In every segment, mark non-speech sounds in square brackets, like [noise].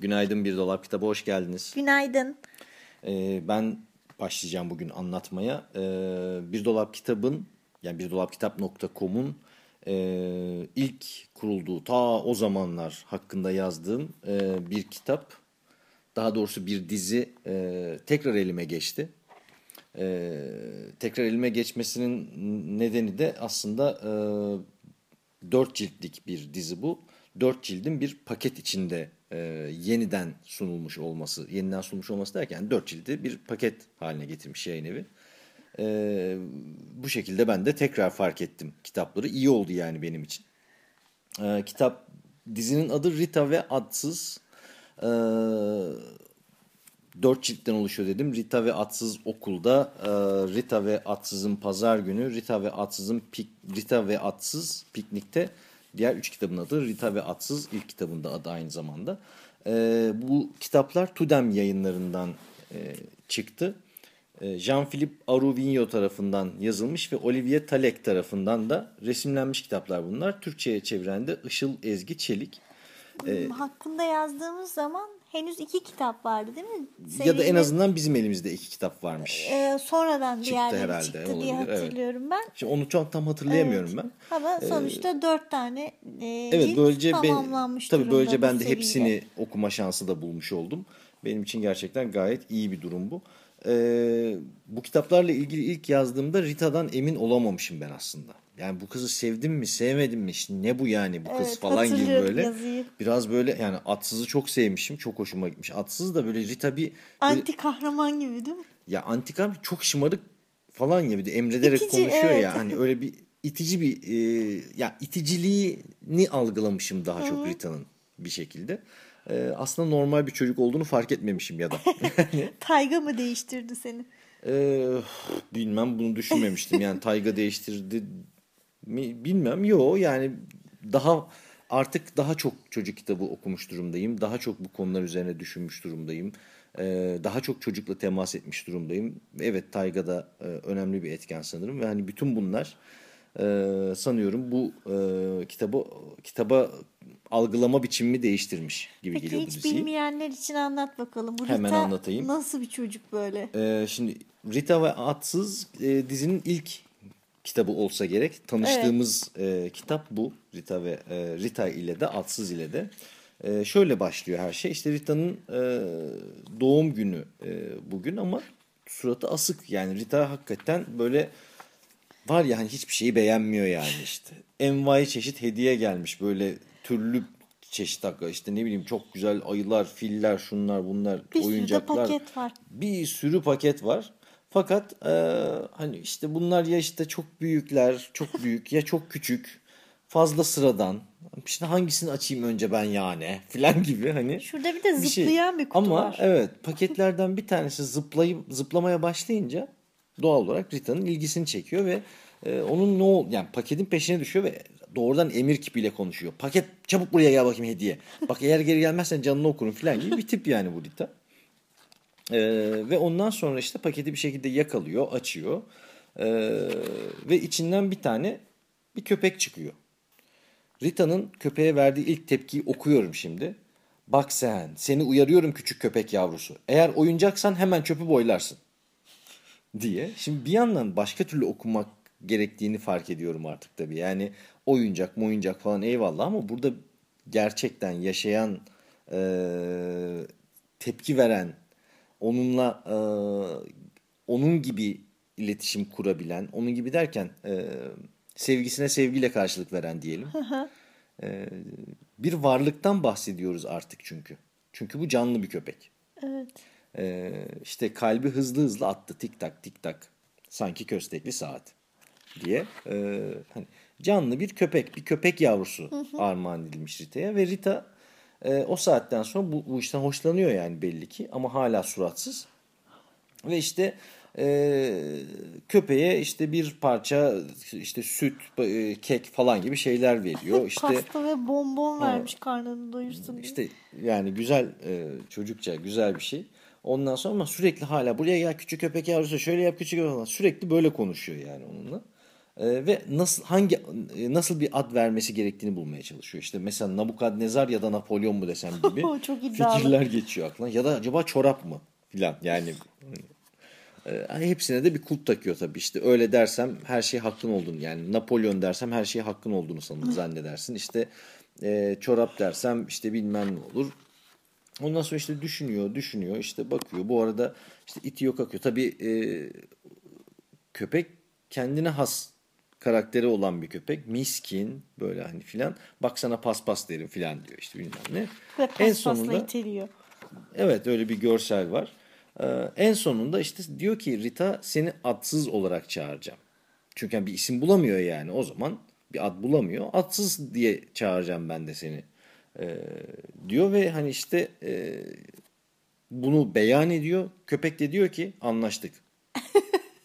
Günaydın Bir Dolap Kitabı hoş geldiniz. Günaydın. Ee, ben başlayacağım bugün anlatmaya. Ee, bir Dolap Kitabın yani birdolapkitap.com'un e, ilk kurulduğu ta o zamanlar hakkında yazdığım e, bir kitap. Daha doğrusu bir dizi e, tekrar elime geçti. E, tekrar elime geçmesinin nedeni de aslında e, dört ciltlik bir dizi bu. Dört cildin bir paket içinde e, yeniden sunulmuş olması, yeniden sunulmuş olması derken dört cildi bir paket haline getirmiş yayın evi. E, bu şekilde ben de tekrar fark ettim kitapları. İyi oldu yani benim için. E, kitap, dizinin adı Rita ve Adsız. E, dört ciltten oluşuyor dedim. Rita ve Atsız okulda, e, Rita ve Atsız'ın pazar günü, Rita ve Atsız'ın Rita ve Atsız piknikte. Diğer üç kitabın adı Rita ve Atsız ilk kitabında adı aynı zamanda. E, bu kitaplar Tudem yayınlarından e, çıktı. E, Jean-Philippe Aruvigno tarafından yazılmış ve Olivier Talek tarafından da resimlenmiş kitaplar bunlar. Türkçe'ye çeviren de Işıl Ezgi Çelik. E, Hakkında yazdığımız zaman henüz iki kitap vardı değil mi? Serinin, ya da en azından bizim elimizde iki kitap varmış. E, sonradan çıktı diğerleri herhalde, çıktı olabilir. diye hatırlıyorum evet. ben. Şimdi onu çok tam hatırlayamıyorum evet. ben. Ama sonuçta ee, dört tane e, evet, böylece tamamlanmış ben, Tabii böylece ben de seriyle. hepsini okuma şansı da bulmuş oldum. Benim için gerçekten gayet iyi bir durum bu. Ee, bu kitaplarla ilgili ilk yazdığımda Rita'dan emin olamamışım ben aslında. Yani bu kızı sevdim mi sevmedim mi işte ne bu yani bu kız evet, falan gibi böyle. Yazıyı. Biraz böyle yani Atsız'ı çok sevmişim çok hoşuma gitmiş. Atsız da böyle Rita bir... Anti böyle, kahraman gibi değil mi? Ya anti kahraman çok şımarık falan gibi de emrederek İtici, konuşuyor evet. ya. Hani öyle bir itici bir e, ya iticiliğini algılamışım daha çok Rita'nın bir şekilde. E, aslında normal bir çocuk olduğunu fark etmemişim ya da. [laughs] Tayga mı değiştirdi seni? E, bilmem bunu düşünmemiştim. Yani Tayga değiştirdi mi bilmem. Yo yani daha artık daha çok çocuk kitabı okumuş durumdayım. Daha çok bu konular üzerine düşünmüş durumdayım. Ee, daha çok çocukla temas etmiş durumdayım. Evet Tayga da e, önemli bir etken sanırım. Ve hani bütün bunlar e, sanıyorum bu e, kitabı kitaba algılama biçimimi değiştirmiş gibi Peki, geliyor bu diziyi. hiç bilmeyenler için anlat bakalım. Bu Rita Hemen anlatayım. nasıl bir çocuk böyle? Ee, şimdi Rita ve Atsız e, dizinin ilk kitabı olsa gerek. Tanıştığımız evet. e, kitap bu. Rita ve e, Rita ile de Atsız ile de. E, şöyle başlıyor her şey. İşte Rita'nın e, doğum günü e, bugün ama suratı asık. Yani Rita hakikaten böyle var ya hani hiçbir şeyi beğenmiyor yani işte. Envai çeşit hediye gelmiş böyle türlü çeşit hakika işte ne bileyim çok güzel ayılar, filler, şunlar bunlar, bir oyuncaklar. Bir sürü paket var. Bir sürü paket var. Fakat e, hani işte bunlar ya işte çok büyükler, çok büyük ya çok küçük, fazla sıradan. İşte hangisini açayım önce ben yani [laughs] filan gibi hani. Şurada bir de bir zıplayan şey. bir kutu Ama var. Ama evet paketlerden bir tanesi zıplayıp zıplamaya başlayınca doğal olarak Rita'nın ilgisini çekiyor ve e, onun ne ol yani paketin peşine düşüyor ve doğrudan emir kipiyle konuşuyor. Paket çabuk buraya gel bakayım hediye. Bak eğer geri gelmezsen canını okurum filan gibi bir tip yani bu Rita. Ee, ve ondan sonra işte paketi bir şekilde yakalıyor, açıyor. Ee, ve içinden bir tane bir köpek çıkıyor. Rita'nın köpeğe verdiği ilk tepkiyi okuyorum şimdi. Bak sen, seni uyarıyorum küçük köpek yavrusu. Eğer oyuncaksan hemen çöpü boylarsın. Diye. Şimdi bir yandan başka türlü okumak gerektiğini fark ediyorum artık tabii. Yani oyuncak oyuncak falan eyvallah ama burada gerçekten yaşayan, e, tepki veren onunla e, onun gibi iletişim kurabilen, onun gibi derken e, sevgisine sevgiyle karşılık veren diyelim. e, bir varlıktan bahsediyoruz artık çünkü. Çünkü bu canlı bir köpek. Evet. E, işte kalbi hızlı hızlı attı tik tak tik tak. Sanki köstekli saat diye. E, hani canlı bir köpek, bir köpek yavrusu armağan edilmiş Rita'ya ve Rita e, o saatten sonra bu, bu işten hoşlanıyor yani belli ki ama hala suratsız. Ve işte e, köpeğe işte bir parça işte süt, e, kek falan gibi şeyler veriyor. [laughs] İşte Pasta ve bonbon vermiş karnını doyursun diye. işte yani güzel e, çocukça güzel bir şey. Ondan sonra ama sürekli hala buraya gel küçük köpek yavrusu şöyle yap küçük köpek yavrusu sürekli böyle konuşuyor yani onunla. E, ve nasıl hangi e, nasıl bir ad vermesi gerektiğini bulmaya çalışıyor. İşte mesela Nabukadnezar ya da Napolyon mu desem gibi [laughs] fikirler geçiyor aklına. Ya da acaba çorap mı filan yani e, hepsine de bir kulp takıyor tabii işte öyle dersem her şey hakkın olduğunu yani Napolyon dersem her şey hakkın olduğunu sanır, zannedersin işte e, çorap dersem işte bilmem ne olur ondan sonra işte düşünüyor düşünüyor işte bakıyor bu arada işte iti yok akıyor tabii e, köpek kendine has karakteri olan bir köpek miskin böyle hani filan baksana paspas derim filan diyor işte bilmem ne Ve en paspasla sonunda iteliyor. Evet öyle bir görsel var. Ee, en sonunda işte diyor ki Rita seni adsız olarak çağıracağım. Çünkü yani bir isim bulamıyor yani o zaman bir ad bulamıyor. Adsız diye çağıracağım ben de seni ee, diyor ve hani işte e, bunu beyan ediyor. Köpek de diyor ki anlaştık. [laughs]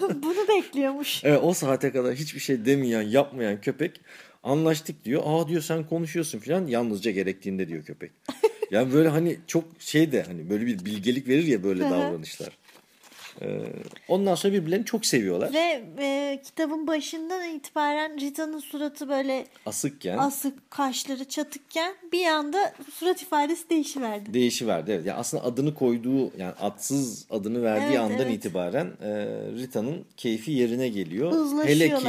Bunu bekliyormuş. [laughs] Evet, o saate kadar hiçbir şey demeyen, yapmayan köpek anlaştık diyor. Aa diyor sen konuşuyorsun falan yalnızca gerektiğinde diyor köpek. [laughs] Yani böyle hani çok şey de hani böyle bir bilgelik verir ya böyle davranışlar. Ee, ondan sonra birbirlerini çok seviyorlar. Ve e, kitabın başından itibaren Rita'nın suratı böyle Asıkken asık, kaşları çatıkken bir anda surat ifadesi değişiverdi. değişiverdi. Evet. Yani aslında adını koyduğu yani atsız adını verdiği Evet, andan evet. itibaren e, Rita'nın keyfi yerine geliyor. Hele ki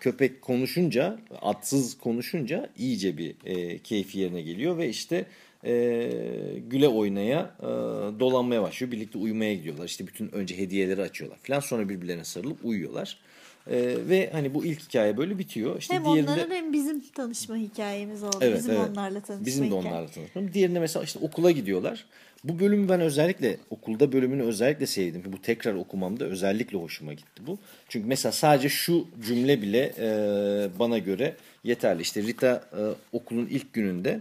köpek konuşunca, atsız konuşunca iyice bir e, keyfi yerine geliyor ve işte e, güle oynaya e, dolanmaya başlıyor. Birlikte uyumaya gidiyorlar. İşte bütün önce hediyeleri açıyorlar falan. Sonra birbirlerine sarılıp uyuyorlar. E, ve hani bu ilk hikaye böyle bitiyor. İşte hem diğerinde... onların hem bizim tanışma hikayemiz oldu. Evet, bizim evet. onlarla tanışma Bizim de onlarla tanışmam. Diğerine mesela işte okula gidiyorlar. Bu bölümü ben özellikle okulda bölümünü özellikle sevdim. Bu tekrar okumamda özellikle hoşuma gitti bu. Çünkü mesela sadece şu cümle bile e, bana göre yeterli. İşte Rita e, okulun ilk gününde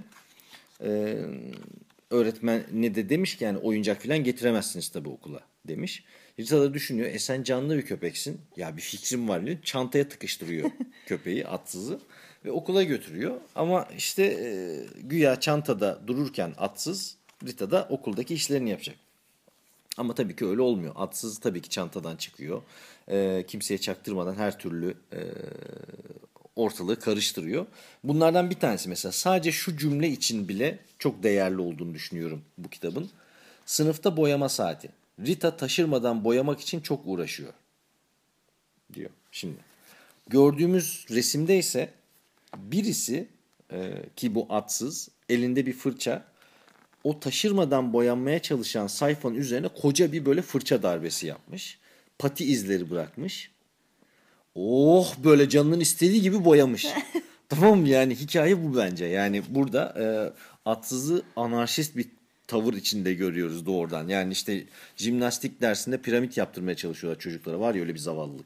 e, öğretmen ne de demiş ki yani oyuncak falan getiremezsiniz tabii okula demiş. Rita da düşünüyor e sen canlı bir köpeksin. Ya bir fikrim var diyor. Çantaya tıkıştırıyor [laughs] köpeği atsızı ve okula götürüyor. Ama işte e, güya çantada dururken atsız Rita da okuldaki işlerini yapacak. Ama tabii ki öyle olmuyor. Atsız tabii ki çantadan çıkıyor. E, kimseye çaktırmadan her türlü e, ortalığı karıştırıyor. Bunlardan bir tanesi mesela sadece şu cümle için bile çok değerli olduğunu düşünüyorum bu kitabın. Sınıfta boyama saati. Rita taşırmadan boyamak için çok uğraşıyor. Diyor. Şimdi gördüğümüz resimde ise birisi e, ki bu atsız elinde bir fırça o taşırmadan boyanmaya çalışan sayfanın üzerine koca bir böyle fırça darbesi yapmış. Pati izleri bırakmış. Oh böyle canının istediği gibi boyamış. [laughs] tamam yani hikaye bu bence. Yani burada e, atsızı anarşist bir tavır içinde görüyoruz doğrudan. Yani işte jimnastik dersinde piramit yaptırmaya çalışıyorlar çocuklara. Var ya öyle bir zavallılık.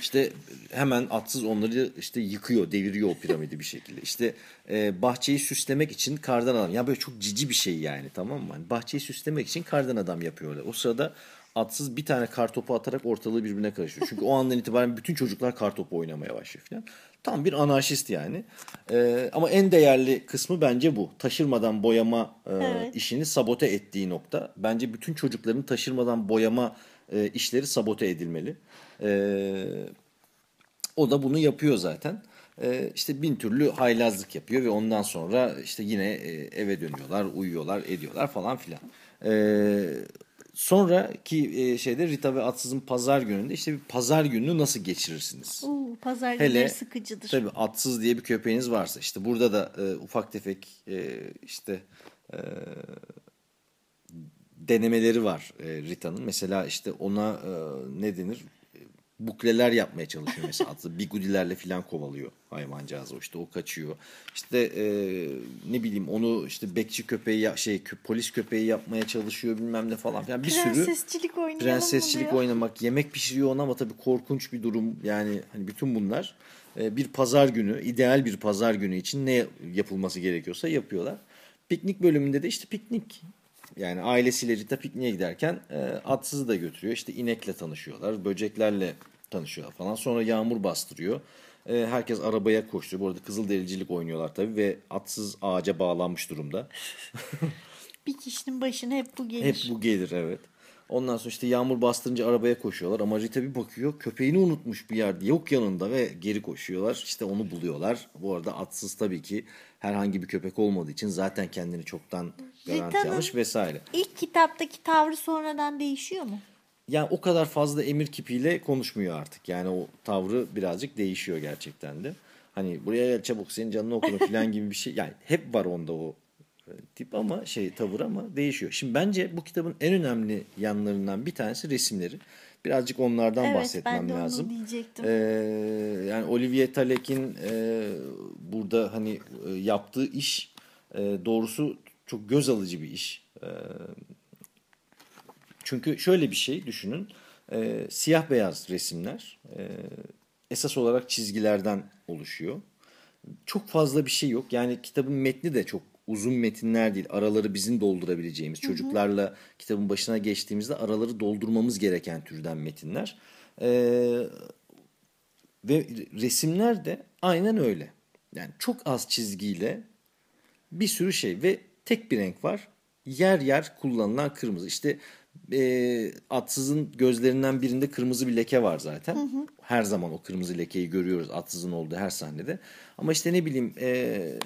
İşte hemen atsız onları işte yıkıyor, deviriyor o piramidi bir şekilde. İşte e, bahçeyi süslemek için kardan adam. Ya böyle çok cici bir şey yani tamam mı? Hani bahçeyi süslemek için kardan adam yapıyorlar. O sırada atsız bir tane kartopu atarak ortalığı birbirine karıştırıyor. Çünkü o andan itibaren bütün çocuklar kartopu oynamaya başlıyor falan. Tam bir anarşist yani. Ee, ama en değerli kısmı bence bu. Taşırmadan boyama e, Evet. işini sabote ettiği nokta. Bence bütün çocukların taşırmadan boyama e, işleri sabote edilmeli. Ee, o da bunu yapıyor zaten. Ee, işte bin türlü haylazlık yapıyor ve ondan sonra işte yine e, eve dönüyorlar, uyuyorlar, ediyorlar falan filan. Sonraki e, şeyde Rita ve Atsız'ın pazar gününde işte bir pazar gününü nasıl geçirirsiniz? Oo, pazar günleri sıkıcıdır. tabii atsız diye bir köpeğiniz varsa işte burada da e, ufak tefek e, işte e, denemeleri var e, Rita'nın. Mesela işte ona e, ne denir? Bukleler yapmaya çalışıyor mesela. Atı [laughs] bigudilerle falan kovalıyor hayvancağızı. O işte o kaçıyor. İşte e, ne bileyim onu işte bekçi köpeği ya- şey polis köpeği yapmaya çalışıyor bilmem ne falan filan. Bir sürü Prensesçilik diyor. oynamak yemek pişiriyor ona ama tabii korkunç bir durum. Yani hani bütün bunlar e, bir pazar günü ideal bir pazar günü için ne yapılması gerekiyorsa yapıyorlar. Piknik bölümünde de işte piknik yani ailesiyle Rita pikniğe giderken e, atsızı da götürüyor. İşte inekle tanışıyorlar, böceklerle tanışıyorlar falan. Sonra yağmur bastırıyor. E, herkes arabaya koşuyor. Bu arada kızıldericilik oynuyorlar tabii ve atsız ağaca bağlanmış durumda. [laughs] Bir kişinin başına hep bu gelir. Hep bu gelir evet. Ondan sonra işte yağmur bastırınca arabaya koşuyorlar ama Rita bir bakıyor köpeğini unutmuş bir yerde yok yanında ve geri koşuyorlar. İşte onu buluyorlar. Bu arada atsız tabii ki herhangi bir köpek olmadığı için zaten kendini çoktan garanti almış vesaire. İlk kitaptaki tavrı sonradan değişiyor mu? Yani o kadar fazla emir kipiyle konuşmuyor artık. Yani o tavrı birazcık değişiyor gerçekten de. Hani buraya gel çabuk senin canını okudum [laughs] falan gibi bir şey. Yani hep var onda o tip ama şey tavır ama değişiyor. Şimdi bence bu kitabın en önemli yanlarından bir tanesi resimleri. Birazcık onlardan Evet, bahsetmem ben de onu lazım. diyecektim. Ee, yani Olivier Talek'in e, burada hani e, yaptığı iş e, doğrusu çok göz alıcı bir iş. E, çünkü şöyle bir şey düşünün. E, siyah beyaz resimler e, esas olarak çizgilerden oluşuyor. Çok fazla bir şey yok. Yani kitabın metni de çok uzun metinler değil. Araları bizim doldurabileceğimiz, çocuklarla kitabın başına geçtiğimizde araları doldurmamız gereken türden metinler. E, ve resimler de aynen öyle. Yani çok az çizgiyle bir sürü şey ve tek bir renk var. Yer yer kullanılan kırmızı. İşte e, atsızın gözlerinden birinde kırmızı bir leke var zaten. Her zaman o kırmızı lekeyi görüyoruz atsızın olduğu her sahnede. Ama işte ne bileyim e,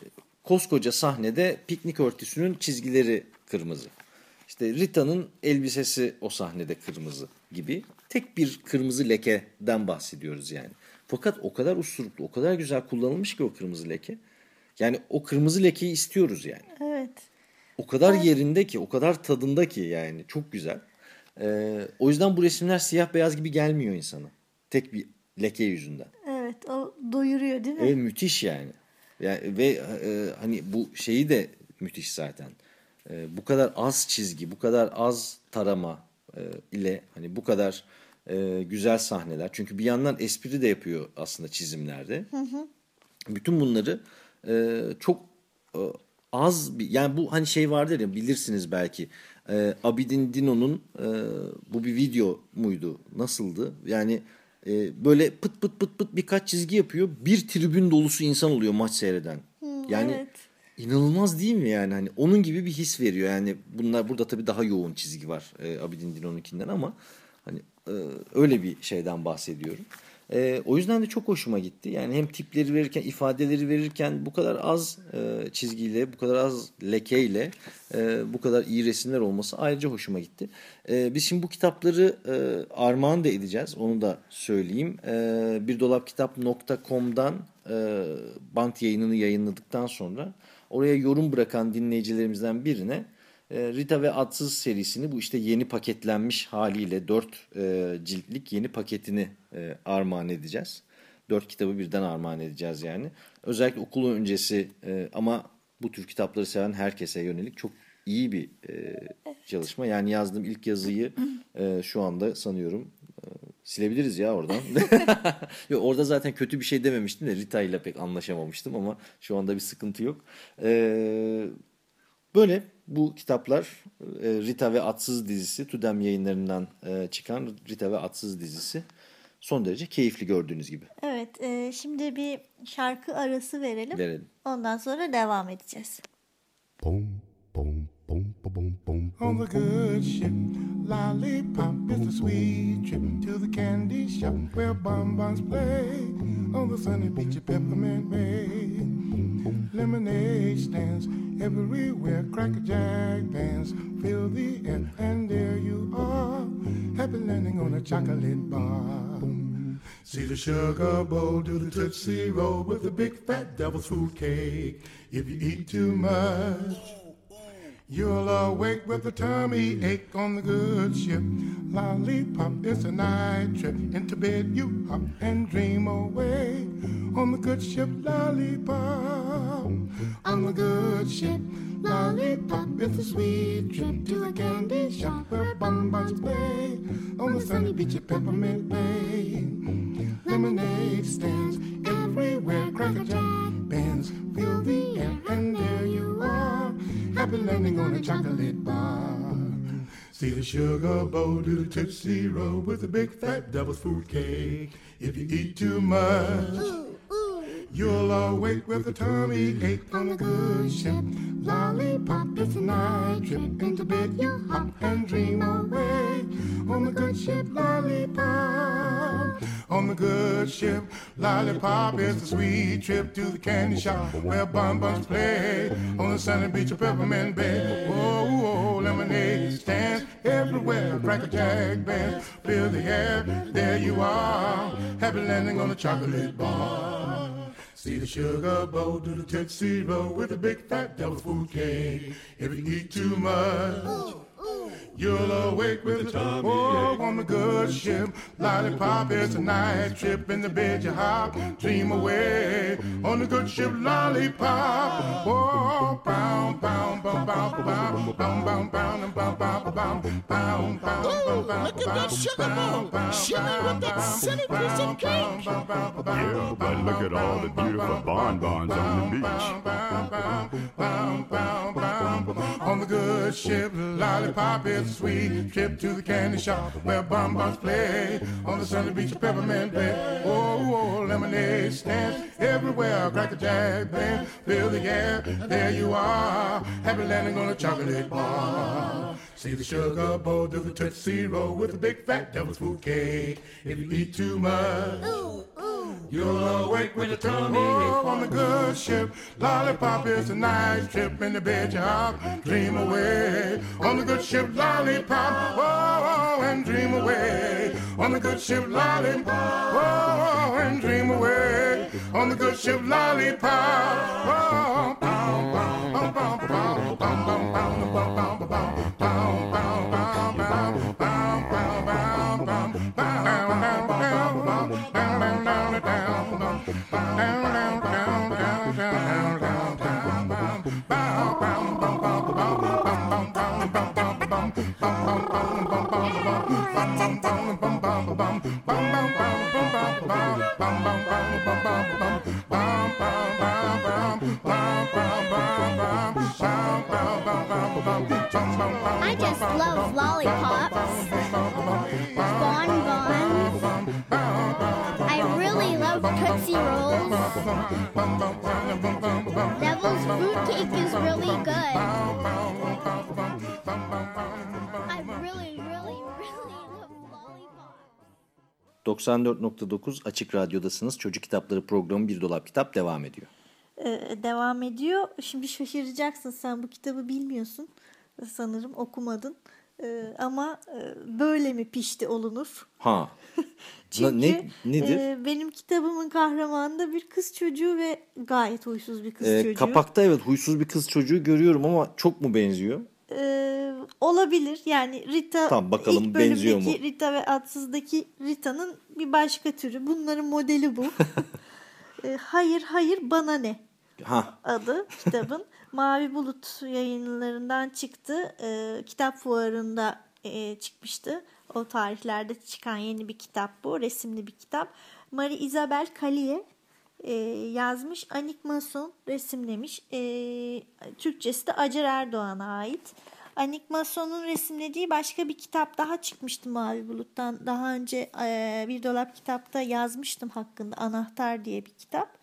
koskoca sahnede piknik örtüsünün çizgileri kırmızı. İşte Rita'nın elbisesi o sahnede kırmızı gibi. Tek bir kırmızı lekeden bahsediyoruz yani. Fakat o kadar usturuplu, o kadar güzel kullanılmış ki o kırmızı leke. Yani o kırmızı lekeyi istiyoruz yani. Evet. O kadar yerinde ki, o kadar tadında ki yani çok güzel. Ee, o yüzden bu resimler siyah beyaz gibi gelmiyor insana. Tek bir leke yüzünden. Evet o doyuruyor değil mi? Evet müthiş yani. Yani ve e, hani bu şeyi de müthiş zaten. E, bu kadar az çizgi, bu kadar az tarama e, ile hani bu kadar e, güzel sahneler. Çünkü bir yandan espri de yapıyor aslında çizimlerde. Bütün bunları e, çok e, az bir yani bu hani şey vardır ya bilirsiniz belki. E, Abidin Dino'nun e, bu bir video muydu? Nasıldı? Yani e, böyle pıt pıt pıt pıt birkaç çizgi yapıyor. Bir tribün dolusu insan oluyor maç seyreden. yani evet. inanılmaz değil mi yani? Hani onun gibi bir his veriyor. Yani bunlar burada tabii daha yoğun çizgi var e, Abidin Dino'nunkinden ama hani e, öyle bir şeyden bahsediyorum. E, o yüzden de çok hoşuma gitti. Yani hem tipleri verirken, ifadeleri verirken bu kadar az e, çizgiyle, bu kadar az lekeyle e, bu kadar iyi resimler olması ayrıca hoşuma gitti. E, biz şimdi bu kitapları e, armağan da edeceğiz. Onu da söyleyeyim. E, birdolapkitap.com'dan e, bant yayınını yayınladıktan sonra oraya yorum bırakan dinleyicilerimizden birine Rita ve Atsız serisini bu işte yeni paketlenmiş haliyle 4 e, ciltlik yeni paketini e, armağan edeceğiz. 4 kitabı birden armağan edeceğiz yani. Özellikle okul öncesi e, ama bu tür kitapları seven herkese yönelik çok iyi bir e, çalışma. Yani yazdığım ilk yazıyı e, şu anda sanıyorum e, silebiliriz ya oradan. [laughs] yok, orada zaten kötü bir şey dememiştim de Rita ile pek anlaşamamıştım ama şu anda bir sıkıntı yok. Eee Böyle bu kitaplar e, Rita ve Atsız dizisi Tudem yayınlarından e, çıkan Rita ve Atsız dizisi son derece keyifli gördüğünüz gibi. Evet e, şimdi bir şarkı arası verelim. Verelim. Ondan sonra devam edeceğiz. Boom, boom, boom, boom, boom, boom. on the good ship. Lollipop is the sweet trip to the candy shop where bonbons play on the sunny beach of Peppermint Bay. Lemonade stands everywhere, cracker jack bands fill the air, and there you are, happy landing on a chocolate bar. See the sugar bowl, do the tootsie roll with the big fat devil's food cake. If you eat too much. You'll awake with a tummy ache on the good ship. Lollipop, it's a night trip. Into bed you hop and dream away. On the good ship, lollipop. On the good ship, lollipop. It's a sweet trip to a candy shop where bonbons play. On the sunny beach of Peppermint Bay. Lemonade stands everywhere. Cracker Jack bands fill the air, and there you are. Happy landing on a chocolate bar. See the sugar bowl, do the tootsie roll with a big fat devil's food cake. If you eat too much, you'll awake with a tummy ache on the good ship. Lollipop, it's a night trip. Into bed you hop and dream away. On the good ship, lollipop. On the good ship, lollipop is a sweet trip to the candy shop where bonbons play. On the sunny beach of Peppermint Bay. Whoa, whoa, lemonade stands everywhere. Cracker Jack bands fill the air. There you are, happy landing on a chocolate bar. See the sugar bowl, do the tuxedo with a big fat devil's food cake. If you eat too much. You'll awake with a tummy ache on the good ship. Lollipop is a night trip in the bed you hop. Dream away on the good ship. Lollipop. Oh, bound, bound, bound, bound, bound, bound, bound, bound, bound, bound, bound, bound, bound, bound, look at that sugar bowl. Shimmy with that silly piece of cake. Yeah, but look at all the beautiful bonbons on the beach. On the good ship, lollipop is a sweet trip to the candy shop where bonbons play. On the sunny beach of Peppermint Bay. Oh, oh, lemonade stands everywhere. Cracker Jack band, fill the air. There you are, happy landing on a chocolate bar. See the sugar bowl, do the tootsie roll with a big fat devil's food cake. If you eat too much. You'll awake with a tummy ache on the good ship. Lollipop is a nice trip in the bed you hop. Dream away on the good ship. Lollipop, oh, and dream away on the good ship. Lollipop, oh, and dream away on the good ship. Lollipop, oh, I just love lollipops, bonbons. I really love Tootsie Rolls. Devil's fruit cake is really good. 94.9 Açık Radyo'dasınız. Çocuk Kitapları programı Bir Dolap Kitap devam ediyor. Ee, devam ediyor. Şimdi şaşıracaksın sen bu kitabı bilmiyorsun sanırım okumadın. Ee, ama e, böyle mi pişti olunur? Ha. [laughs] Çünkü ne, nedir? e, benim kitabımın kahramanında bir kız çocuğu ve gayet huysuz bir kız Ee, çocuğu. kapakta evet huysuz bir kız çocuğu görüyorum ama çok mu benziyor? Ee, olabilir. Yani Rita Tamam, bakalım ilk benziyor bölümdeki mu? Rita ve Atsız'daki Rita'nın bir başka türü. Bunların modeli bu. Ee, [laughs] hayır hayır bana ne Ha. adı kitabın. [laughs] Mavi Bulut yayınlarından çıktı. Ee, kitap fuarında e, çıkmıştı. O tarihlerde çıkan yeni bir kitap bu. Resimli bir kitap. Marie Isabel Callier e, yazmış. Anik Mason resimlemiş. E, Türkçesi de Acar Erdoğan'a ait. Anik Mason'un resimlediği başka bir kitap daha çıkmıştı Mavi Bulut'tan. Daha önce e, bir dolap kitapta yazmıştım hakkında. Anahtar diye bir kitap.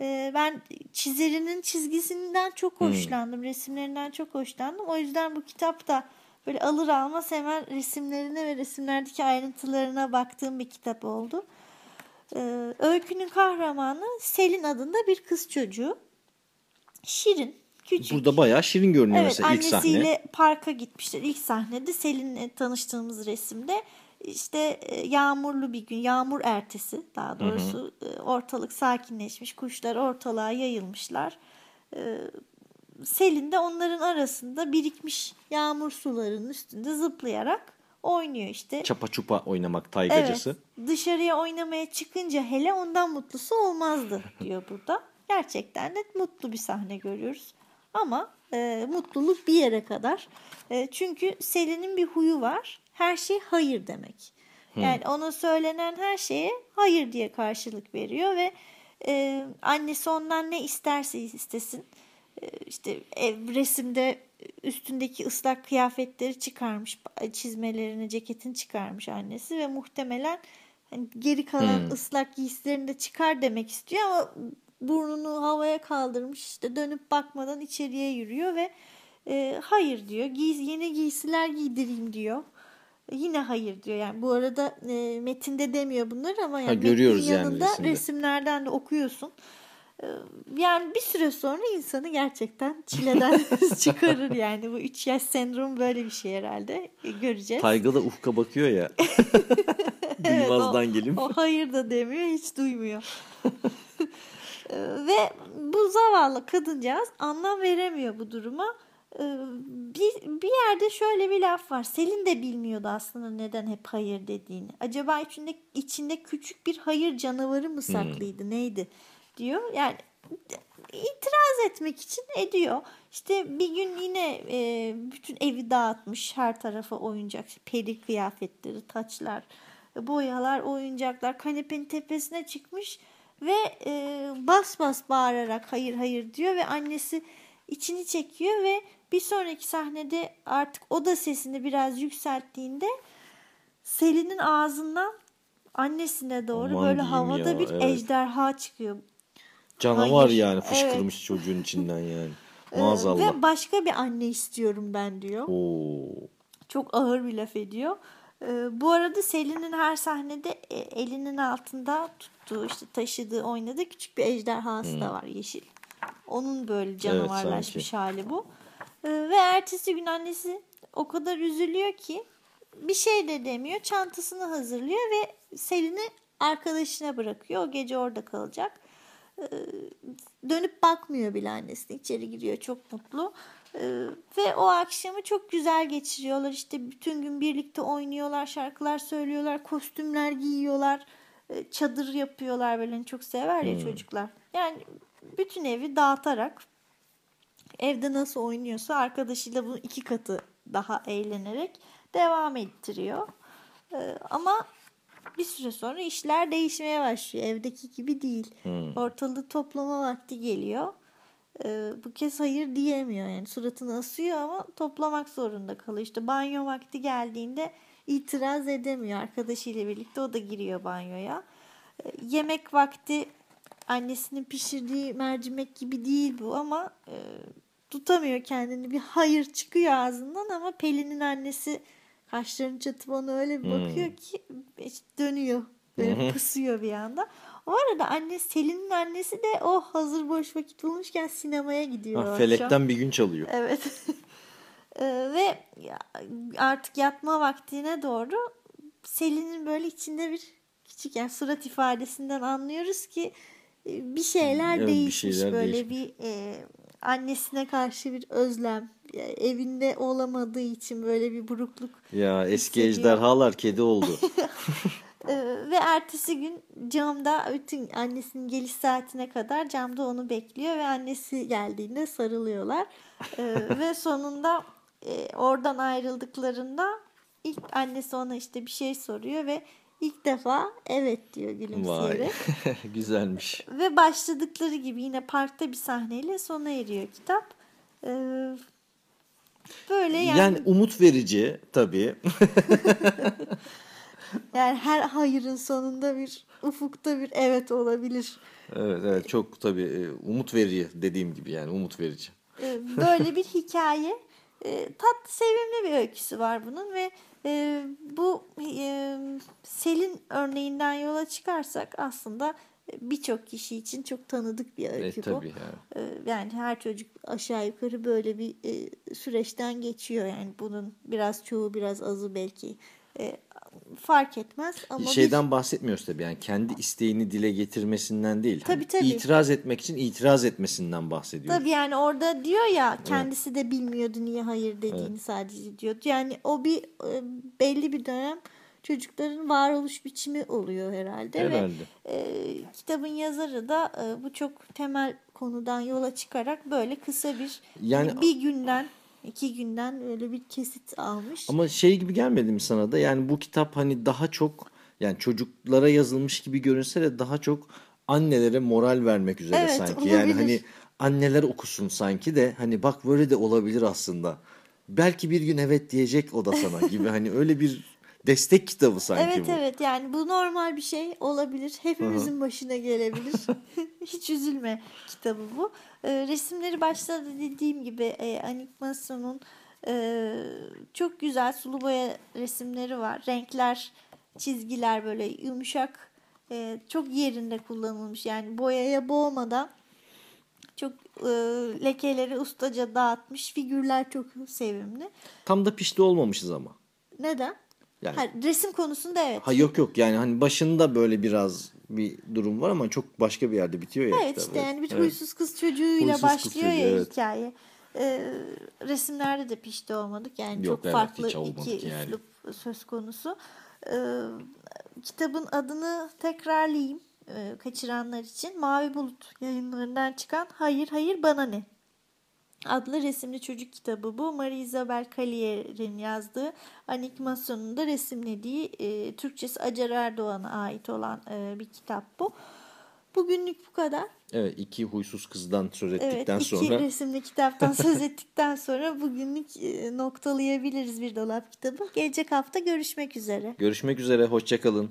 Ee, ben çizerinin çizgisinden çok hoşlandım. Resimlerinden çok hoşlandım. O yüzden bu kitapta böyle alır almaz hemen resimlerine ve resimlerdeki ayrıntılarına baktığım bir kitap oldu. Ee, öykünün kahramanı Selin adında bir kız çocuğu. Şirin, küçük. Burada bayağı şirin görünüyor Evet mesela ilk annesiyle sahne. parka gitmişler. İlk sahnede Selin'le tanıştığımız resimde işte e, yağmurlu bir gün, yağmur ertesi daha doğrusu e, ortalık sakinleşmiş, kuşlar ortalığa yayılmışlar. E, Selin de onların arasında birikmiş yağmur sularının üstünde zıplayarak oynuyor işte. Çapa çupa oynamak taygacası. Evet, dışarıya oynamaya çıkınca hele ondan mutlusu olmazdı [laughs] diyor burada. Gerçekten de mutlu bir sahne görüyoruz. Ama e, mutluluk bir yere kadar. E, çünkü Selin'in bir huyu var. Her şey hayır demek. Yani ona söylenen her şeye hayır diye karşılık veriyor ve e, annesi ondan ne isterse istesin. E, işte ev, resimde üstündeki ıslak kıyafetleri çıkarmış, çizmelerini, ceketini çıkarmış annesi ve muhtemelen hani geri kalan ıslak giysilerini de çıkar demek istiyor ama burnunu havaya kaldırmış işte dönüp bakmadan içeriye yürüyor ve e, hayır diyor. Giy, yeni giysiler giydireyim diyor. Yine hayır diyor. Yani bu arada e, metinde demiyor bunları ama yani görüyoruz metnin yani yanında resimde. resimlerden de okuyorsun. Yani bir süre sonra insanı gerçekten çileden [laughs] çıkarır yani. Bu 3 yaş sendromu böyle bir şey herhalde. E, Göreceğiz. Tayga da ufka bakıyor ya. [laughs] Evet, Duymazdan o, gelip. O hayır da demiyor, hiç duymuyor. Ve bu zavallı kadıncağız anlam veremiyor bu duruma. Bir, bir yerde şöyle bir laf var. Selin de bilmiyordu aslında neden hep hayır dediğini. Acaba içinde, içinde küçük bir hayır canavarı mı saklıydı neydi diyor. Yani itiraz etmek için ediyor. İşte bir gün yine e, bütün evi dağıtmış her tarafa oyuncak, peri kıyafetleri, taçlar, boyalar, oyuncaklar kanepenin tepesine çıkmış ve e, bas bas bağırarak hayır hayır diyor ve annesi içini çekiyor ve bir sonraki sahnede artık o da sesini biraz yükselttiğinde Selin'in ağzından annesine doğru Aman böyle havada ya, bir evet. ejderha çıkıyor. Canavar Hayır. yani Evet. fışkırmış çocuğun içinden [laughs] yani. Ee, Maazallah. Ve başka bir anne istiyorum ben diyor. Oo. Çok ağır bir laf ediyor. Ee, bu arada Selin'in her sahnede e, elinin altında tuttuğu işte taşıdığı oynadığı küçük bir ejderhası da var yeşil. Onun böyle canavarlaşmış hali bu. Ee, ve ertesi gün annesi o kadar üzülüyor ki bir şey de demiyor. Çantasını hazırlıyor ve Selin'i arkadaşına bırakıyor. O gece orada kalacak. Ee, dönüp bakmıyor bile annesine. İçeri giriyor çok mutlu. Ee, ve o akşamı çok güzel geçiriyorlar. İşte bütün gün birlikte oynuyorlar, şarkılar söylüyorlar, kostümler giyiyorlar, e, çadır yapıyorlar böyle Hani çok sever ya çocuklar. Yani bütün evi dağıtarak evde nasıl oynuyorsa arkadaşıyla bunu iki katı daha eğlenerek devam ettiriyor. Ee, ama bir süre sonra işler değişmeye başlıyor. Evdeki gibi değil. Ortalığı toplama vakti geliyor. Ee, bu kez hayır diyemiyor yani suratını asıyor ama toplamak zorunda kalıyor. İşte banyo vakti geldiğinde itiraz edemiyor. Arkadaşıyla birlikte o da giriyor banyoya. Ee, yemek vakti annesinin pişirdiği mercimek gibi değil bu ama e, tutamıyor kendini. Bir hayır çıkıyor ağzından ama Pelin'in annesi kaşlarını çatıp ona öyle bir bakıyor ki işte dönüyor. Böyle pısıyor bir anda. O arada anne Selin'in annesi de o hazır boş vakit bulmuşken sinemaya gidiyor. Ha, o felekten akşam. bir gün çalıyor. Evet. [laughs] Ee, ve artık yatma vaktine doğru Selin'in böyle içinde bir küçük yani surat ifadesinden anlıyoruz ki e, bir şeyler Evet, bir değişmiş şeyler böyle değişmiş. bir e, annesine karşı bir özlem e, evinde olamadığı için böyle bir burukluk Ya eski hissediyor. ejderhalar kedi oldu. [laughs] Ee, ve ertesi gün camda bütün annesinin geliş saatine kadar camda onu bekliyor ve annesi geldiğinde sarılıyorlar. Ee, [laughs] ve sonunda e, oradan ayrıldıklarında ilk annesi ona işte bir şey soruyor ve ilk defa evet diyor Vay. gülümseyerek. [laughs] Güzelmiş. ve başladıkları gibi yine parkta bir sahneyle sona eriyor kitap. Ee, böyle yani, Yani yani, umut verici tabii. [laughs] her hayırın sonunda bir ufukta bir evet olabilir. evet evet çok tabii e, umut verici dediğim gibi yani umut verici. Ee, böyle bir hikaye. Ee, tatlı sevimli bir öyküsü var bunun ve e, bu e, Selin örneğinden yola çıkarsak aslında birçok kişi için çok tanıdık bir E, öykü bu. tabii yani. Ee, Yani her çocuk aşağı yukarı böyle bir e, süreçten geçiyor. Yani bunun biraz çoğu biraz azı belki E, fark etmez ama bir- Şeyden bahsetmiyoruz tabii yani kendi isteğini dile getirmesinden değil. Hani Tabii, tabii. İtiraz etmek için itiraz etmesinden bahsediyoruz. Tabii yani orada diyor ya kendisi de bilmiyordu niye hayır dediğini sadece diyor. Yani o bir e, belli bir dönem çocukların varoluş biçimi oluyor herhalde. Herhalde. Ve e, kitabın yazarı da e, bu çok temel konudan yola çıkarak böyle kısa bir Yani- bir günden iki günden öyle bir kesit almış. Ama şey gibi gelmedi mi sana da yani bu kitap hani daha çok yani çocuklara yazılmış gibi görünse de daha çok annelere moral vermek üzere Evet, sanki. Yani olabilir. hani anneler okusun sanki de hani bak böyle de olabilir aslında. Belki bir gün evet diyecek o da sana gibi hani öyle bir destek kitabı sanki Evet bu. evet yani bu normal bir şey olabilir. Hepimizin başına gelebilir. [laughs] Hiç üzülme kitabı bu. Ee, resimleri başta da dediğim gibi e, animasyonun e, çok güzel sulu boya resimleri var. Renkler, çizgiler böyle yumuşak e, çok yerinde kullanılmış. Yani boyaya boğmadan çok e, lekeleri ustaca dağıtmış. Figürler çok sevimli. Tam da pişti olmamışız ama. Neden? Yani Ha, resim konusunda evet. ha yok yok yani hani başında böyle biraz bir durum var ama çok başka bir yerde bitiyor ya. Evet kitap. işte yani bir Evet. huysuz kız çocuğuyla Huysuz kız başlıyor çocuğu, ya evet. hikaye. Ee, resimlerde de pişti olmadık yani Yok, çok evet, farklı iki yani. üslup söz konusu. Ee, kitabın adını tekrarlayayım e, kaçıranlar için. Mavi Bulut yayınlarından çıkan Hayır Hayır Bana Ne adlı resimli çocuk kitabı bu. Marie Isabel Callier'in yazdığı animasyonunu da resimlediği e, Türkçesi Acar Erdoğan'a ait olan e, bir kitap bu. Bugünlük bu kadar. Evet iki huysuz kızdan söz Evet, ettikten iki sonra resimli kitaptan söz [laughs] ettikten sonra bugünlük e, noktalayabiliriz bir dolap kitabı. Gelecek hafta görüşmek üzere. görüşmek üzere hoşçakalın.